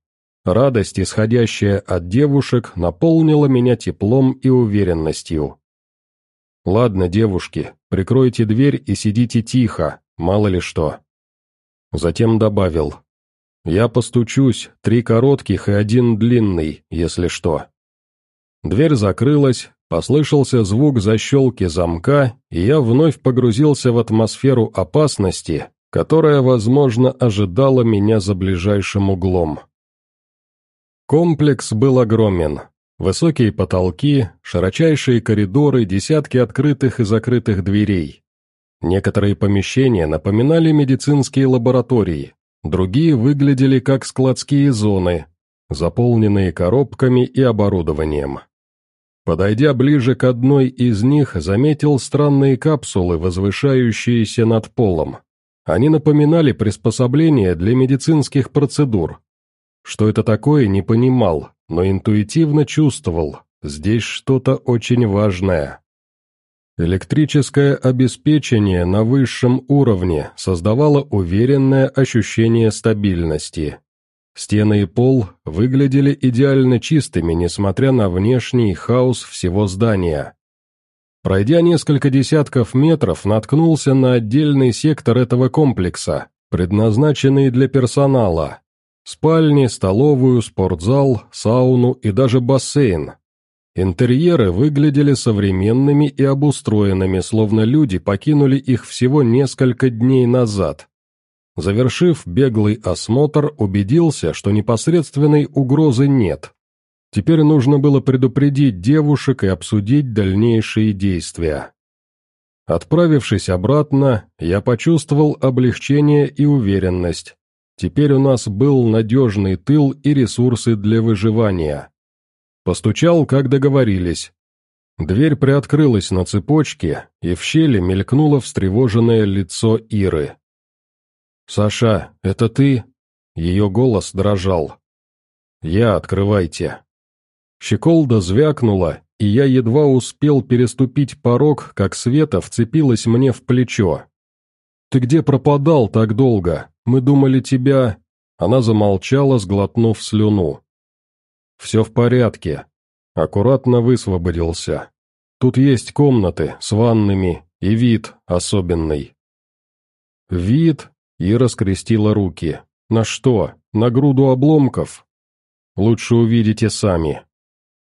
S1: Радость, исходящая от девушек, наполнила меня теплом и уверенностью. «Ладно, девушки, прикройте дверь и сидите тихо, мало ли что». Затем добавил. «Я постучусь, три коротких и один длинный, если что». Дверь закрылась, послышался звук защелки замка, и я вновь погрузился в атмосферу опасности, которая, возможно, ожидала меня за ближайшим углом. Комплекс был огромен. Высокие потолки, широчайшие коридоры, десятки открытых и закрытых дверей. Некоторые помещения напоминали медицинские лаборатории, другие выглядели как складские зоны, заполненные коробками и оборудованием. Подойдя ближе к одной из них, заметил странные капсулы, возвышающиеся над полом. Они напоминали приспособления для медицинских процедур. Что это такое, не понимал, но интуитивно чувствовал, здесь что-то очень важное. Электрическое обеспечение на высшем уровне создавало уверенное ощущение стабильности. Стены и пол выглядели идеально чистыми, несмотря на внешний хаос всего здания. Пройдя несколько десятков метров, наткнулся на отдельный сектор этого комплекса, предназначенный для персонала. Спальни, столовую, спортзал, сауну и даже бассейн. Интерьеры выглядели современными и обустроенными, словно люди покинули их всего несколько дней назад. Завершив беглый осмотр, убедился, что непосредственной угрозы нет. Теперь нужно было предупредить девушек и обсудить дальнейшие действия. Отправившись обратно, я почувствовал облегчение и уверенность. Теперь у нас был надежный тыл и ресурсы для выживания. Постучал, как договорились. Дверь приоткрылась на цепочке, и в щели мелькнуло встревоженное лицо Иры. «Саша, это ты?» Ее голос дрожал. «Я, открывайте». Щеколда звякнула, и я едва успел переступить порог, как Света вцепилась мне в плечо. «Ты где пропадал так долго? Мы думали тебя...» Она замолчала, сглотнув слюну. «Все в порядке». Аккуратно высвободился. «Тут есть комнаты с ваннами и вид особенный». «Вид?» Ира скрестила руки. «На что? На груду обломков?» «Лучше увидите сами».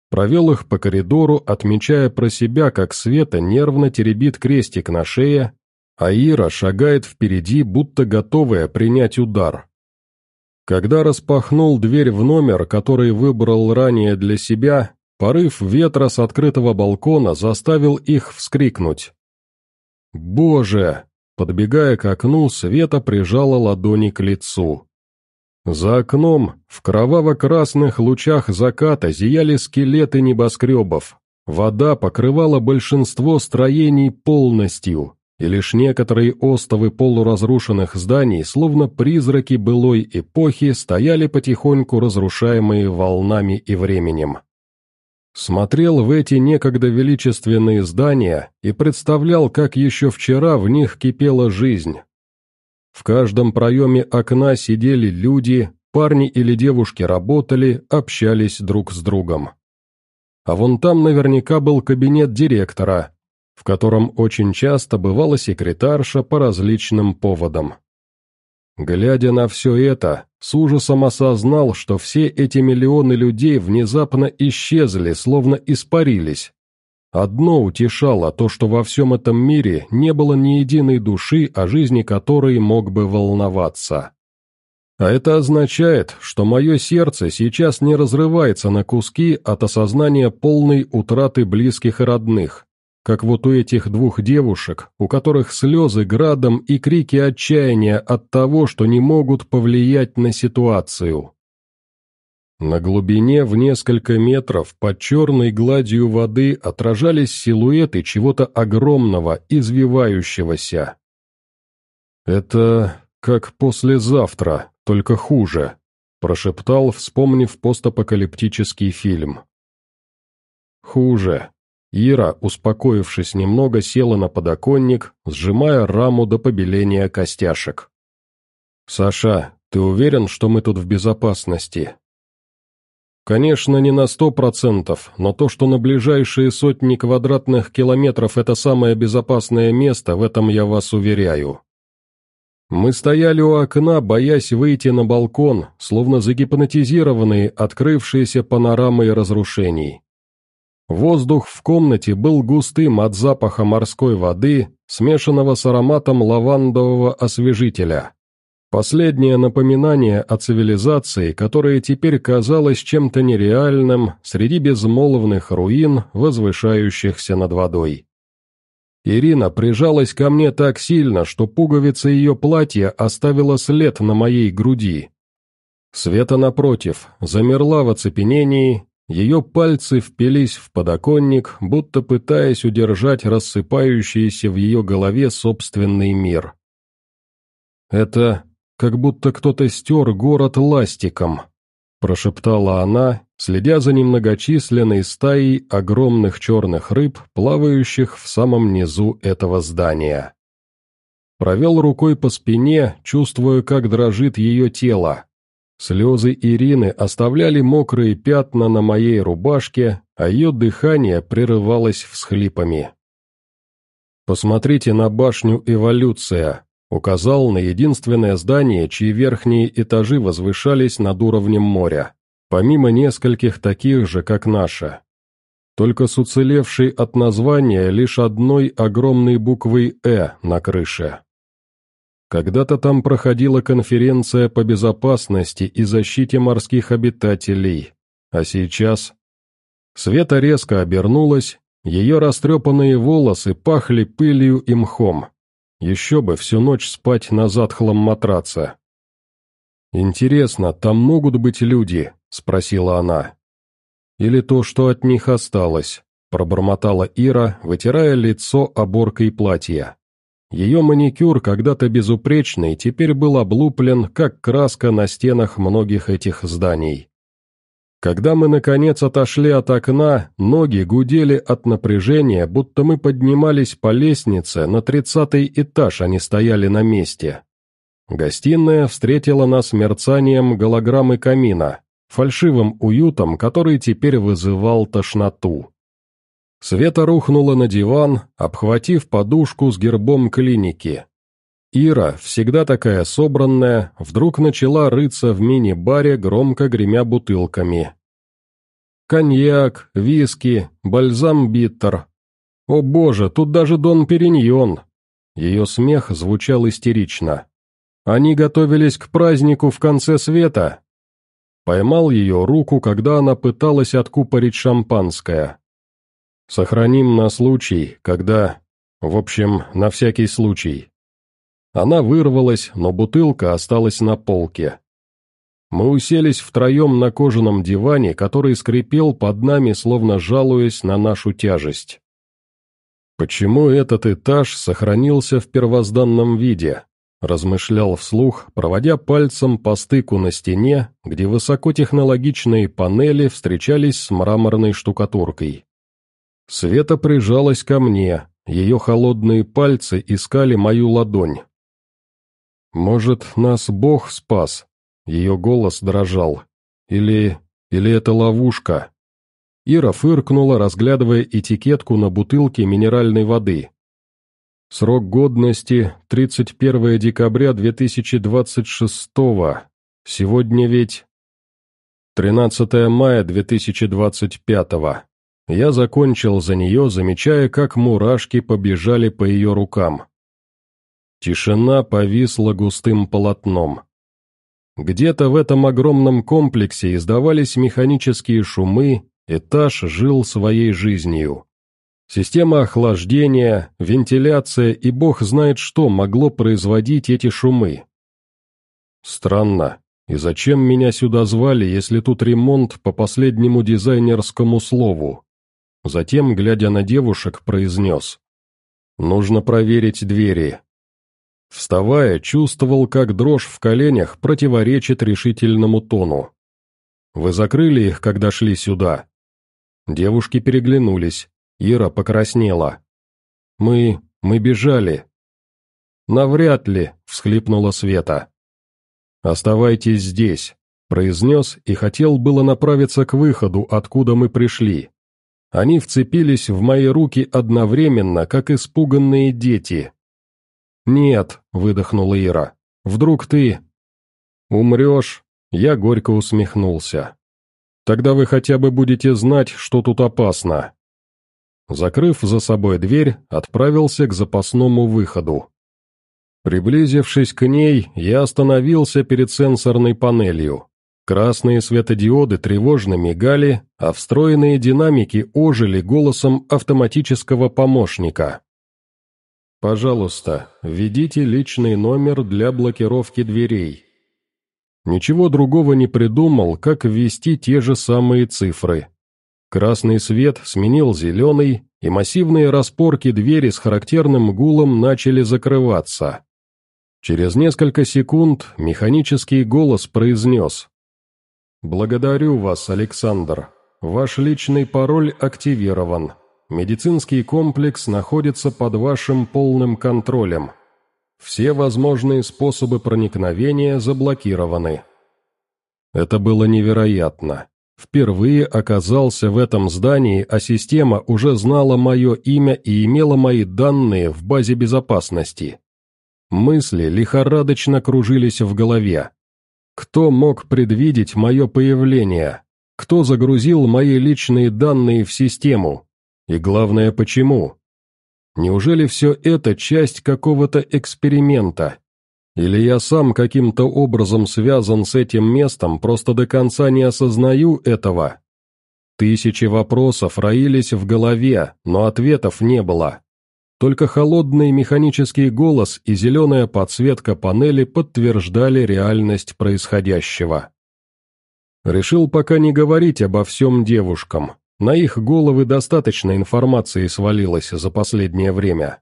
S1: Провел их по коридору, отмечая про себя, как Света нервно теребит крестик на шее, а Ира шагает впереди, будто готовая принять удар. Когда распахнул дверь в номер, который выбрал ранее для себя, порыв ветра с открытого балкона заставил их вскрикнуть. «Боже!» Подбегая к окну, Света прижала ладони к лицу. За окном, в кроваво-красных лучах заката зияли скелеты небоскребов. Вода покрывала большинство строений полностью, и лишь некоторые остовы полуразрушенных зданий, словно призраки былой эпохи, стояли потихоньку разрушаемые волнами и временем. Смотрел в эти некогда величественные здания и представлял, как еще вчера в них кипела жизнь. В каждом проеме окна сидели люди, парни или девушки работали, общались друг с другом. А вон там наверняка был кабинет директора, в котором очень часто бывала секретарша по различным поводам. Глядя на все это, с ужасом осознал, что все эти миллионы людей внезапно исчезли, словно испарились. Одно утешало то, что во всем этом мире не было ни единой души, о жизни которой мог бы волноваться. А это означает, что мое сердце сейчас не разрывается на куски от осознания полной утраты близких и родных, как вот у этих двух девушек, у которых слезы градом и крики отчаяния от того, что не могут повлиять на ситуацию. На глубине в несколько метров под черной гладью воды отражались силуэты чего-то огромного, извивающегося. «Это как послезавтра, только хуже», — прошептал, вспомнив постапокалиптический фильм. «Хуже», Ира, успокоившись немного, села на подоконник, сжимая раму до побеления костяшек. «Саша, ты уверен, что мы тут в безопасности?» «Конечно, не на сто процентов, но то, что на ближайшие сотни квадратных километров это самое безопасное место, в этом я вас уверяю». Мы стояли у окна, боясь выйти на балкон, словно загипнотизированные открывшиеся панорамой разрушений. Воздух в комнате был густым от запаха морской воды, смешанного с ароматом лавандового освежителя. Последнее напоминание о цивилизации, которая теперь казалась чем-то нереальным среди безмолвных руин, возвышающихся над водой. Ирина прижалась ко мне так сильно, что пуговица ее платья оставила след на моей груди. Света, напротив, замерла в оцепенении ее пальцы впились в подоконник, будто пытаясь удержать рассыпающийся в ее голове собственный мир. Это как будто кто-то стер город ластиком», — прошептала она, следя за немногочисленной стаей огромных черных рыб, плавающих в самом низу этого здания. Провел рукой по спине, чувствуя, как дрожит ее тело. Слезы Ирины оставляли мокрые пятна на моей рубашке, а ее дыхание прерывалось всхлипами. «Посмотрите на башню «Эволюция», указал на единственное здание, чьи верхние этажи возвышались над уровнем моря, помимо нескольких таких же, как наше. Только с уцелевшей от названия лишь одной огромной буквой «Э» на крыше. Когда-то там проходила конференция по безопасности и защите морских обитателей, а сейчас... Света резко обернулась, ее растрепанные волосы пахли пылью и мхом. Еще бы всю ночь спать на затхлом матраце. «Интересно, там могут быть люди?» — спросила она. «Или то, что от них осталось?» — пробормотала Ира, вытирая лицо оборкой платья. Ее маникюр, когда-то безупречный, теперь был облуплен, как краска на стенах многих этих зданий. Когда мы, наконец, отошли от окна, ноги гудели от напряжения, будто мы поднимались по лестнице на тридцатый этаж, не стояли на месте. Гостиная встретила нас мерцанием голограммы камина, фальшивым уютом, который теперь вызывал тошноту. Света рухнула на диван, обхватив подушку с гербом клиники. Ира, всегда такая собранная, вдруг начала рыться в мини-баре, громко гремя бутылками. Коньяк, виски, бальзам-биттер. О боже, тут даже Дон Периньон. Ее смех звучал истерично. Они готовились к празднику в конце света. Поймал ее руку, когда она пыталась откупорить шампанское. Сохраним на случай, когда... В общем, на всякий случай. Она вырвалась, но бутылка осталась на полке. Мы уселись втроем на кожаном диване, который скрипел под нами, словно жалуясь на нашу тяжесть. «Почему этот этаж сохранился в первозданном виде?» размышлял вслух, проводя пальцем по стыку на стене, где высокотехнологичные панели встречались с мраморной штукатуркой. Света прижалась ко мне, ее холодные пальцы искали мою ладонь. «Может, нас Бог спас?» Ее голос дрожал. «Или... или это ловушка?» Ира фыркнула, разглядывая этикетку на бутылке минеральной воды. Срок годности — 31 декабря 2026 -го. Сегодня ведь... 13 мая 2025 -го. Я закончил за нее, замечая, как мурашки побежали по ее рукам. Тишина повисла густым полотном. Где-то в этом огромном комплексе издавались механические шумы, этаж жил своей жизнью. Система охлаждения, вентиляция и бог знает что могло производить эти шумы. Странно, и зачем меня сюда звали, если тут ремонт по последнему дизайнерскому слову? Затем, глядя на девушек, произнес. «Нужно проверить двери». Вставая, чувствовал, как дрожь в коленях противоречит решительному тону. «Вы закрыли их, когда шли сюда?» Девушки переглянулись. Ира покраснела. «Мы... мы бежали». «Навряд ли», — всхлипнула Света. «Оставайтесь здесь», — произнес и хотел было направиться к выходу, откуда мы пришли. Они вцепились в мои руки одновременно, как испуганные дети. «Нет», — выдохнула Ира, — «вдруг ты...» «Умрешь?» — я горько усмехнулся. «Тогда вы хотя бы будете знать, что тут опасно». Закрыв за собой дверь, отправился к запасному выходу. Приблизившись к ней, я остановился перед сенсорной панелью. Красные светодиоды тревожно мигали, а встроенные динамики ожили голосом автоматического помощника. «Пожалуйста, введите личный номер для блокировки дверей». Ничего другого не придумал, как ввести те же самые цифры. Красный свет сменил зеленый, и массивные распорки двери с характерным гулом начали закрываться. Через несколько секунд механический голос произнес. «Благодарю вас, Александр. Ваш личный пароль активирован. Медицинский комплекс находится под вашим полным контролем. Все возможные способы проникновения заблокированы». Это было невероятно. Впервые оказался в этом здании, а система уже знала мое имя и имела мои данные в базе безопасности. Мысли лихорадочно кружились в голове. Кто мог предвидеть мое появление? Кто загрузил мои личные данные в систему? И главное, почему? Неужели все это часть какого-то эксперимента? Или я сам каким-то образом связан с этим местом, просто до конца не осознаю этого? Тысячи вопросов роились в голове, но ответов не было. Только холодный механический голос и зеленая подсветка панели подтверждали реальность происходящего. Решил пока не говорить обо всем девушкам. На их головы достаточно информации свалилось за последнее время.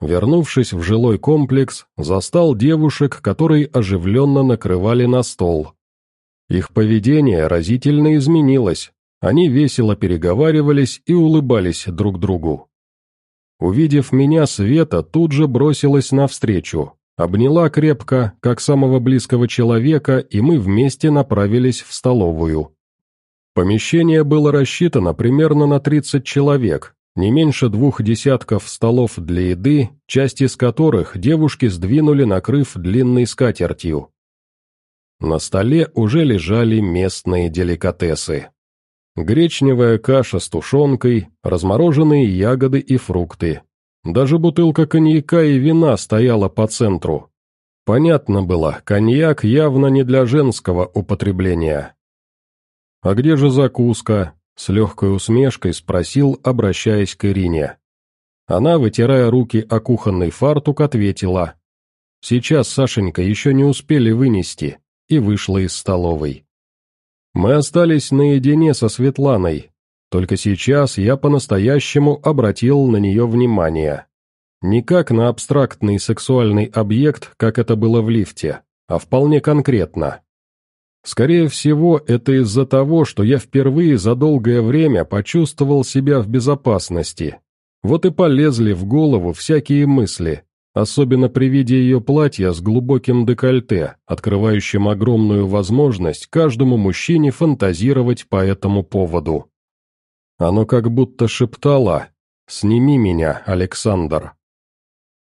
S1: Вернувшись в жилой комплекс, застал девушек, которые оживленно накрывали на стол. Их поведение разительно изменилось, они весело переговаривались и улыбались друг другу. Увидев меня, Света тут же бросилась навстречу, обняла крепко, как самого близкого человека, и мы вместе направились в столовую. Помещение было рассчитано примерно на 30 человек, не меньше двух десятков столов для еды, часть из которых девушки сдвинули, накрыв длинной скатертью. На столе уже лежали местные деликатесы. Гречневая каша с тушенкой, размороженные ягоды и фрукты. Даже бутылка коньяка и вина стояла по центру. Понятно было, коньяк явно не для женского употребления. «А где же закуска?» С легкой усмешкой спросил, обращаясь к Ирине. Она, вытирая руки о кухонный фартук, ответила. «Сейчас, Сашенька, еще не успели вынести», и вышла из столовой. Мы остались наедине со Светланой, только сейчас я по-настоящему обратил на нее внимание. Не как на абстрактный сексуальный объект, как это было в лифте, а вполне конкретно. Скорее всего, это из-за того, что я впервые за долгое время почувствовал себя в безопасности. Вот и полезли в голову всякие мысли, особенно при виде ее платья с глубоким декольте, открывающим огромную возможность каждому мужчине фантазировать по этому поводу. Оно как будто шептало «Сними меня, Александр».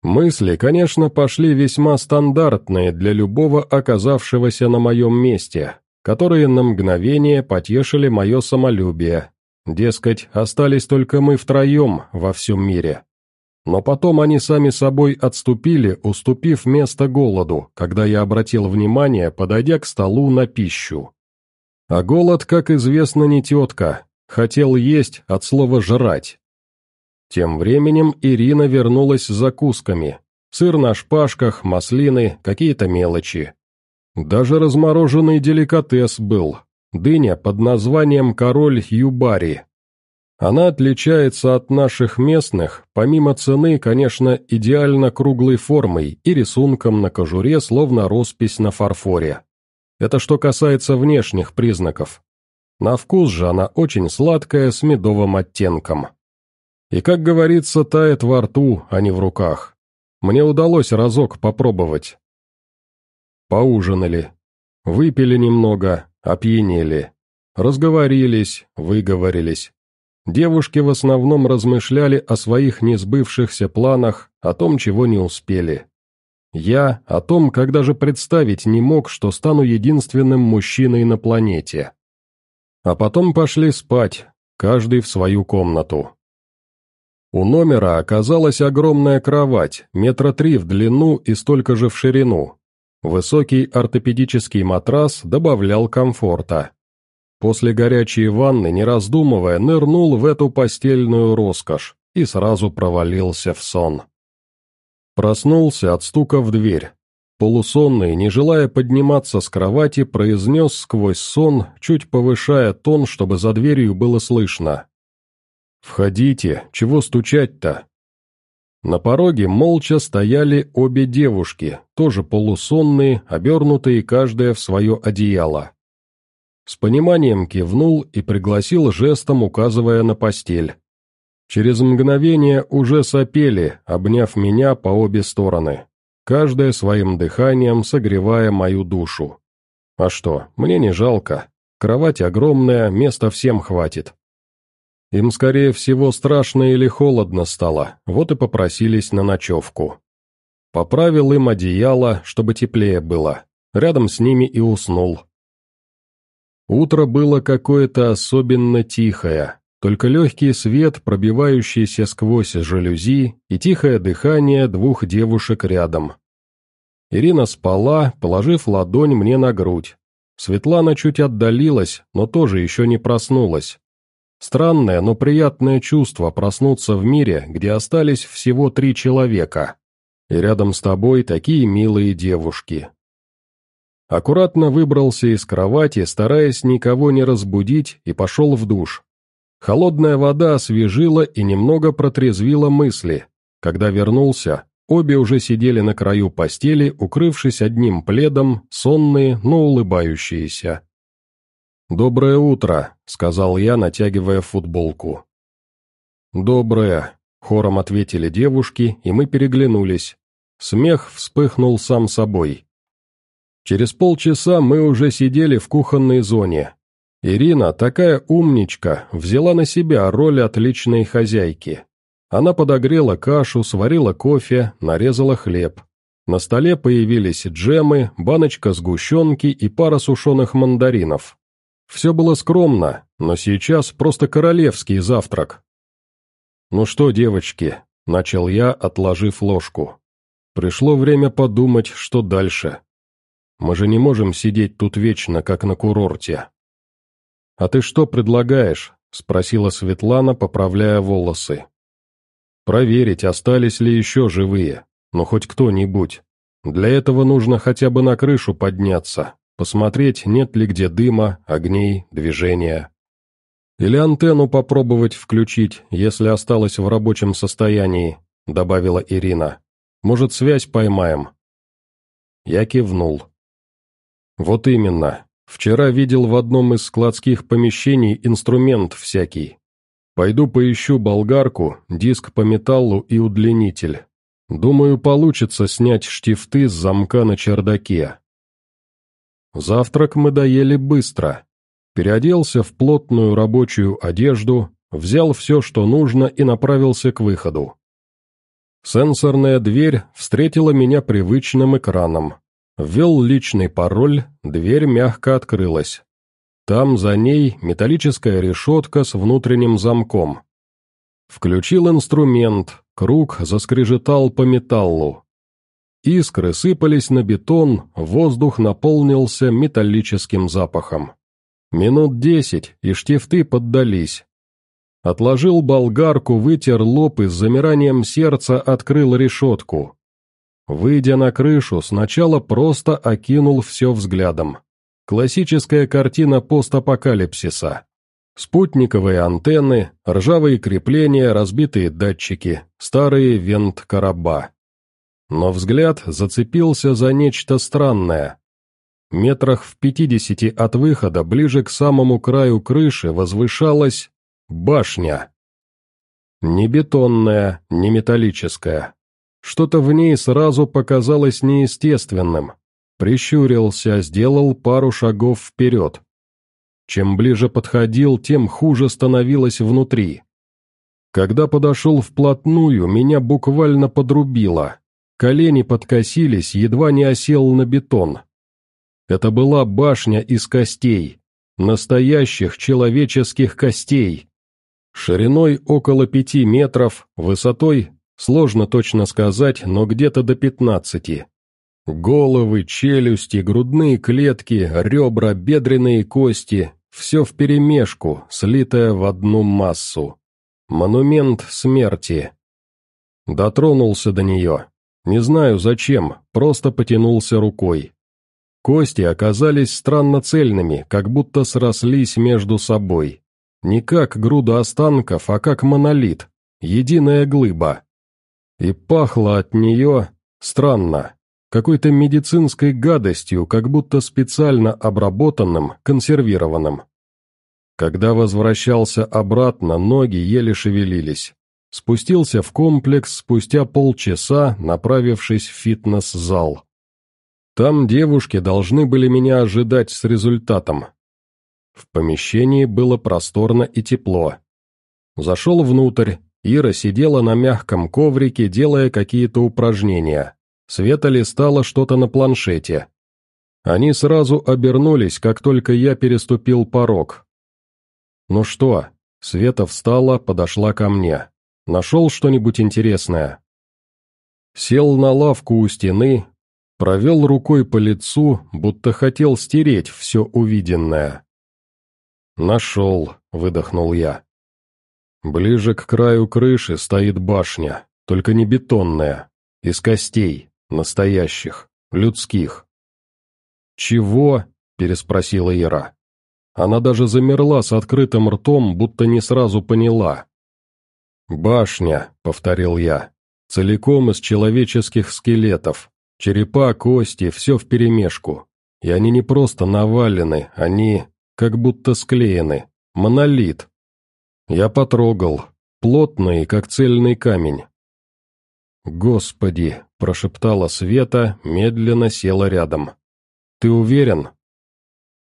S1: Мысли, конечно, пошли весьма стандартные для любого оказавшегося на моем месте, которые на мгновение потешили мое самолюбие. Дескать, остались только мы втроем во всем мире. Но потом они сами собой отступили, уступив место голоду, когда я обратил внимание, подойдя к столу на пищу. А голод, как известно, не тетка, хотел есть от слова «жрать». Тем временем Ирина вернулась с закусками. Сыр на шпажках, маслины, какие-то мелочи. Даже размороженный деликатес был. Дыня под названием «Король Юбари». Она отличается от наших местных, помимо цены, конечно, идеально круглой формой и рисунком на кожуре, словно роспись на фарфоре. Это что касается внешних признаков. На вкус же она очень сладкая, с медовым оттенком. И, как говорится, тает во рту, а не в руках. Мне удалось разок попробовать. Поужинали. Выпили немного, опьянели. Разговорились, выговорились. Девушки в основном размышляли о своих несбывшихся планах, о том, чего не успели. Я о том, когда же представить не мог, что стану единственным мужчиной на планете. А потом пошли спать, каждый в свою комнату. У номера оказалась огромная кровать, метра три в длину и столько же в ширину. Высокий ортопедический матрас добавлял комфорта. После горячей ванны, не раздумывая, нырнул в эту постельную роскошь и сразу провалился в сон. Проснулся от стука в дверь. Полусонный, не желая подниматься с кровати, произнес сквозь сон, чуть повышая тон, чтобы за дверью было слышно. «Входите, чего стучать-то?» На пороге молча стояли обе девушки, тоже полусонные, обернутые каждая в свое одеяло. С пониманием кивнул и пригласил жестом, указывая на постель. Через мгновение уже сопели, обняв меня по обе стороны, каждая своим дыханием согревая мою душу. А что, мне не жалко. Кровать огромная, места всем хватит. Им, скорее всего, страшно или холодно стало, вот и попросились на ночевку. Поправил им одеяло, чтобы теплее было. Рядом с ними и уснул. Утро было какое-то особенно тихое, только легкий свет, пробивающийся сквозь жалюзи, и тихое дыхание двух девушек рядом. Ирина спала, положив ладонь мне на грудь. Светлана чуть отдалилась, но тоже еще не проснулась. Странное, но приятное чувство проснуться в мире, где остались всего три человека. И рядом с тобой такие милые девушки. Аккуратно выбрался из кровати, стараясь никого не разбудить, и пошел в душ. Холодная вода освежила и немного протрезвила мысли. Когда вернулся, обе уже сидели на краю постели, укрывшись одним пледом, сонные, но улыбающиеся. «Доброе утро», — сказал я, натягивая футболку. «Доброе», — хором ответили девушки, и мы переглянулись. Смех вспыхнул сам собой. Через полчаса мы уже сидели в кухонной зоне. Ирина, такая умничка, взяла на себя роль отличной хозяйки. Она подогрела кашу, сварила кофе, нарезала хлеб. На столе появились джемы, баночка сгущенки и пара сушеных мандаринов. Все было скромно, но сейчас просто королевский завтрак. «Ну что, девочки», — начал я, отложив ложку. «Пришло время подумать, что дальше. Мы же не можем сидеть тут вечно, как на курорте». «А ты что предлагаешь?» — спросила Светлана, поправляя волосы. «Проверить, остались ли еще живые, но хоть кто-нибудь. Для этого нужно хотя бы на крышу подняться, посмотреть, нет ли где дыма, огней, движения. Или антенну попробовать включить, если осталась в рабочем состоянии, добавила Ирина. Может, связь поймаем? Я кивнул. Вот именно. Вчера видел в одном из складских помещений инструмент всякий. Пойду поищу болгарку, диск по металлу и удлинитель. Думаю, получится снять штифты с замка на чердаке. Завтрак мы доели быстро. Переоделся в плотную рабочую одежду, взял все, что нужно, и направился к выходу. Сенсорная дверь встретила меня привычным экраном. Ввел личный пароль, дверь мягко открылась. Там за ней металлическая решетка с внутренним замком. Включил инструмент, круг заскрежетал по металлу. Искры сыпались на бетон, воздух наполнился металлическим запахом. Минут десять, и штифты поддались. Отложил болгарку, вытер лоб и с замиранием сердца открыл решетку. Выйдя на крышу, сначала просто окинул все взглядом. Классическая картина постапокалипсиса. Спутниковые антенны, ржавые крепления, разбитые датчики, старые вент-короба. Но взгляд зацепился за нечто странное. Метрах в пятидесяти от выхода, ближе к самому краю крыши, возвышалась башня. Не бетонная, не металлическая. Что-то в ней сразу показалось неестественным. Прищурился, сделал пару шагов вперед. Чем ближе подходил, тем хуже становилось внутри. Когда подошел вплотную, меня буквально подрубило. Колени подкосились, едва не осел на бетон. Это была башня из костей, настоящих человеческих костей. Шириной около пяти метров, высотой, сложно точно сказать, но где-то до пятнадцати. Головы, челюсти, грудные клетки, ребра, бедренные кости – все вперемешку, слитое в одну массу. Монумент смерти. Дотронулся до нее. Не знаю зачем, просто потянулся рукой. Кости оказались странно цельными, как будто срослись между собой. Не как груда останков, а как монолит, единая глыба. И пахло от нее странно, какой-то медицинской гадостью, как будто специально обработанным, консервированным. Когда возвращался обратно, ноги еле шевелились. Спустился в комплекс спустя полчаса, направившись в фитнес-зал. Там девушки должны были меня ожидать с результатом. В помещении было просторно и тепло. Зашел внутрь, Ира сидела на мягком коврике, делая какие-то упражнения. Света листала что-то на планшете. Они сразу обернулись, как только я переступил порог. «Ну что?» Света встала, подошла ко мне. «Нашел что-нибудь интересное?» Сел на лавку у стены, провел рукой по лицу, будто хотел стереть все увиденное. «Нашел», — выдохнул я. Ближе к краю крыши стоит башня, только не бетонная, из костей, настоящих, людских. «Чего?» — переспросила Ира. Она даже замерла с открытым ртом, будто не сразу поняла. «Башня», — повторил я, — «целиком из человеческих скелетов, черепа, кости, все вперемешку. И они не просто навалены, они как будто склеены, монолит, я потрогал. Плотный, как цельный камень. «Господи!» – прошептала Света, медленно села рядом. «Ты уверен?»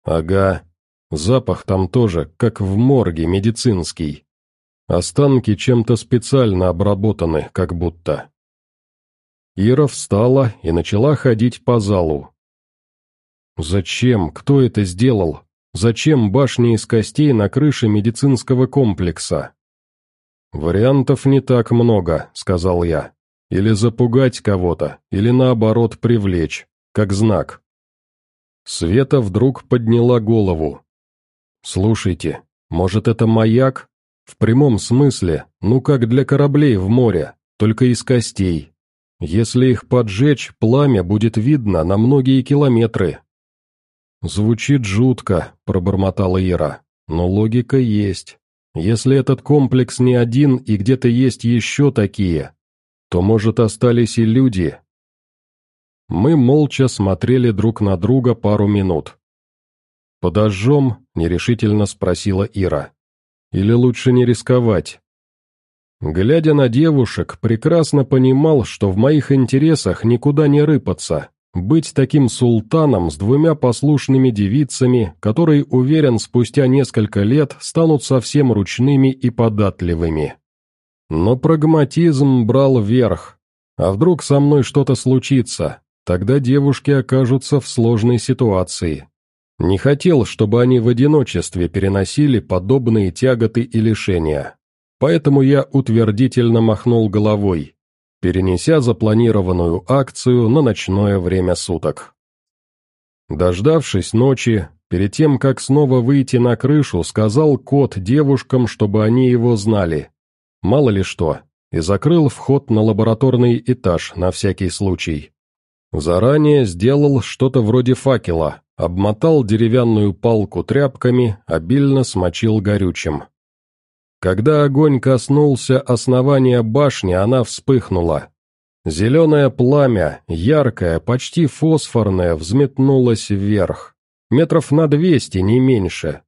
S1: «Ага. Запах там тоже, как в морге, медицинский. Останки чем-то специально обработаны, как будто». Ира встала и начала ходить по залу. «Зачем? Кто это сделал?» Зачем башни из костей на крыше медицинского комплекса? «Вариантов не так много», — сказал я. «Или запугать кого-то, или наоборот привлечь, как знак». Света вдруг подняла голову. «Слушайте, может это маяк? В прямом смысле, ну как для кораблей в море, только из костей. Если их поджечь, пламя будет видно на многие километры, «Звучит жутко», — пробормотала Ира, — «но логика есть. Если этот комплекс не один и где-то есть еще такие, то, может, остались и люди». Мы молча смотрели друг на друга пару минут. «Подожжем?» — нерешительно спросила Ира. «Или лучше не рисковать?» Глядя на девушек, прекрасно понимал, что в моих интересах никуда не рыпаться, быть таким султаном с двумя послушными девицами, которые, уверен, спустя несколько лет станут совсем ручными и податливыми. Но прагматизм брал верх. А вдруг со мной что-то случится? Тогда девушки окажутся в сложной ситуации. Не хотел, чтобы они в одиночестве переносили подобные тяготы и лишения. Поэтому я утвердительно махнул головой перенеся запланированную акцию на ночное время суток. Дождавшись ночи, перед тем, как снова выйти на крышу, сказал кот девушкам, чтобы они его знали. Мало ли что, и закрыл вход на лабораторный этаж на всякий случай. Заранее сделал что-то вроде факела, обмотал деревянную палку тряпками, обильно смочил горючим. Когда огонь коснулся основания башни, она вспыхнула. Зеленое пламя, яркое, почти фосфорное, взметнулось вверх. Метров на двести, не меньше.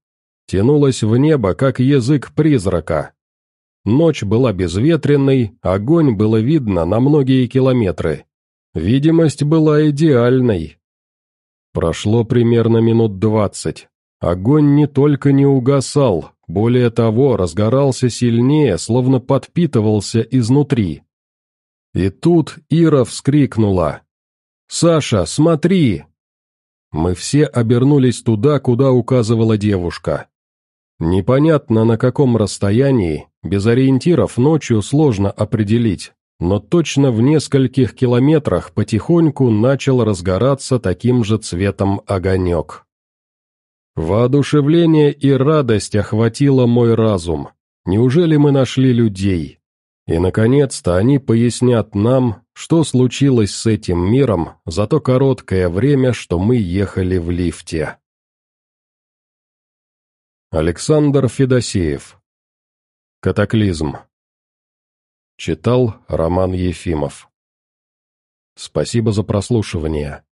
S1: Тянулось в небо, как язык призрака. Ночь была безветренной, огонь было видно на многие километры. Видимость была идеальной. Прошло примерно минут двадцать. Огонь не только не угасал, более того, разгорался сильнее, словно подпитывался изнутри. И тут Ира вскрикнула. «Саша, смотри!» Мы все обернулись туда, куда указывала девушка. Непонятно на каком расстоянии, без ориентиров ночью сложно определить, но точно в нескольких километрах потихоньку начал разгораться таким же цветом огонек. Воодушевление и радость охватило мой разум. Неужели мы нашли людей? И, наконец-то, они пояснят нам, что случилось с этим миром за то короткое время, что мы ехали в лифте. Александр Федосеев Катаклизм Читал Роман Ефимов. Спасибо за прослушивание.